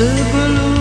Sebelum ku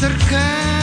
terqueiro.